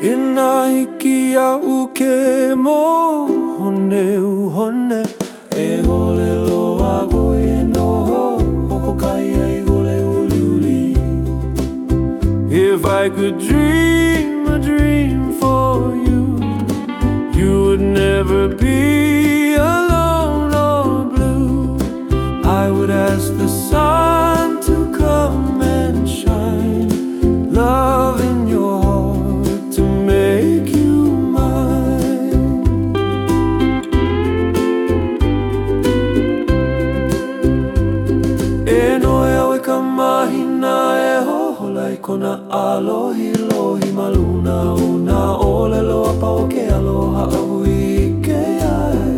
E nā hiki a uke mo hone u hone E e noho Hoko kai ai hole uli uli If I could dream a dream for you You would never be alone or blue. I would ask the kona alohi lohi maluna nā ole aloha ke ai.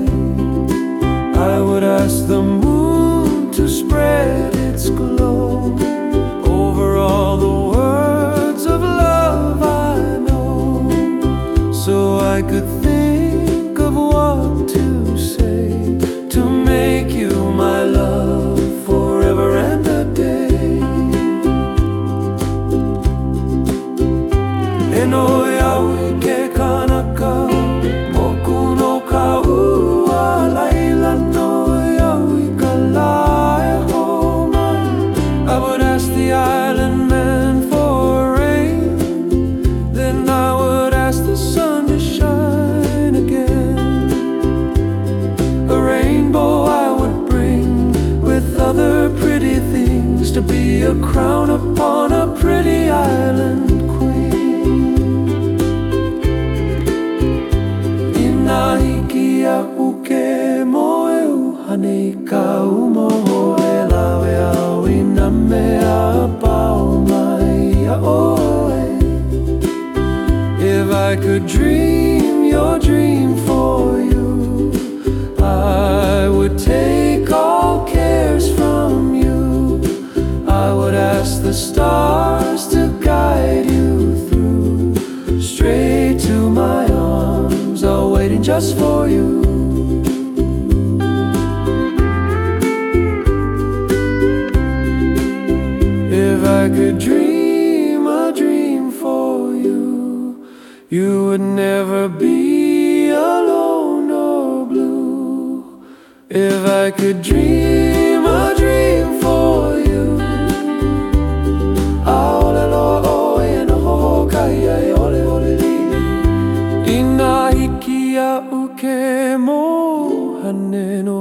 I would ask the moon to spread its glow To be a crown upon a pretty island e lawe au i na mea pao mai a oe If I could dream your dream I could dream a dream for you, you would never be alone or blue. If I could dream a dream for you, Inahikia uke mo haneno